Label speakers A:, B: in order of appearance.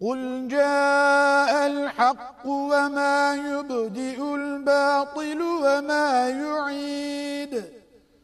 A: قل جاء الحق وما يبدئ الباطل وما يعيد